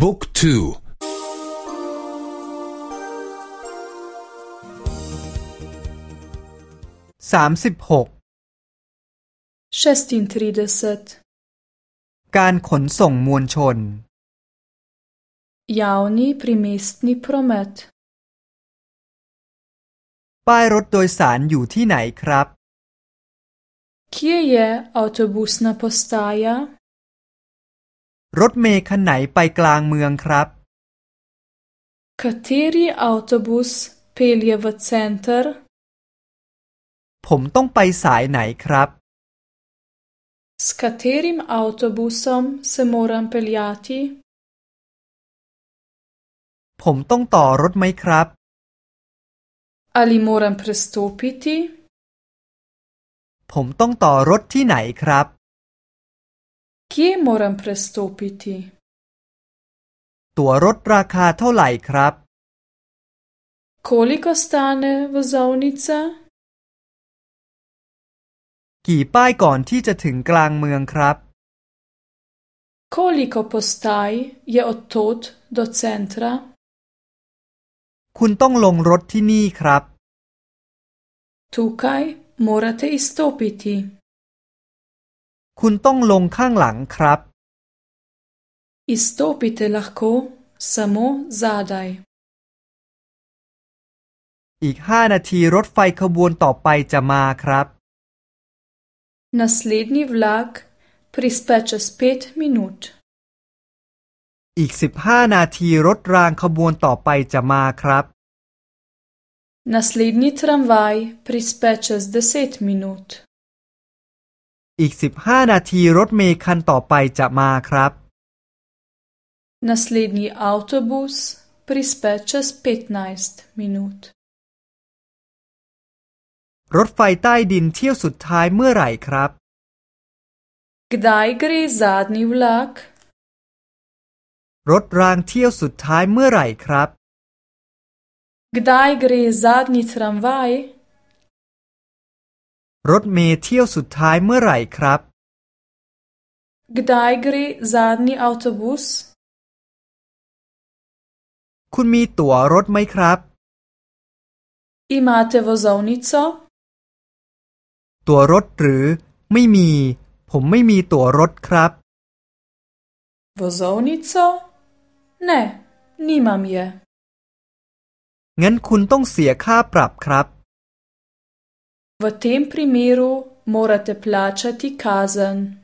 บุ๊กทูสามสิบหกการขนส่งมวลชน Javni primestni promet ป้ายรถโดยสารอยู่ที่ไหนครับ Kje je avtobusna postaja รถเมล์คันไหนไปกลางเมืองครับ Kateri avtobus pelje v center ผมต้องไปสายไหนครับ S katerim avtobusom se moram peljati ผมต้องต่อรถไหมครับ Ali moram prestopiti ผมต้องต่อรถที่ไหนครับ Kje moram prestopiti ตั๋วรถราคาเท่าไหร่ครับ Koliko stane vozovnica กี่ป้ายก่อนที่จะถึงกลางเมืองครับ Koliko postaj je od tod do centra คุณต้องลงรถที่นี่ครับ Tukaj morate izstopiti คุณต้องลงข้างหลังครับ Izstopite lahko samo zadaj อีกห้านาทีรถไฟขบวนต่อไปจะมาครับ Naslednji vlak prispe čez pet minut อีกสิบห้านาทีรถรางขบวนต่อไปจะมาครับ Naslednji tramvaj prispe čez deset minut อีกสิบห้านาทีรถเมล์คันต่อไปจะมาครับ Naslednji avtobus prispe čez petnajst minut รถไฟใต้ดินเที่ยวสุดท้ายเมื่อไหร่ครับ Kdaj gre zadnji vlak รถรางเที่ยวสุดท้ายเมื่อไหร่ครับ Kdaj gre zadnji tramvaj รถเมล์เที่ยวสุดท้ายเมื่อไหร่ครับ Kdaj gre zadnji avtobus คุณมีตั๋วรถไหมครับ Imate vozovnico ตั๋วรถหรือไม่มี ผมไม่มีตั๋วรถครับ Vozovnico Ne nimam je งั้นคุณต้องเสียค่าปรับครับ V tem primeru morate plačati kazen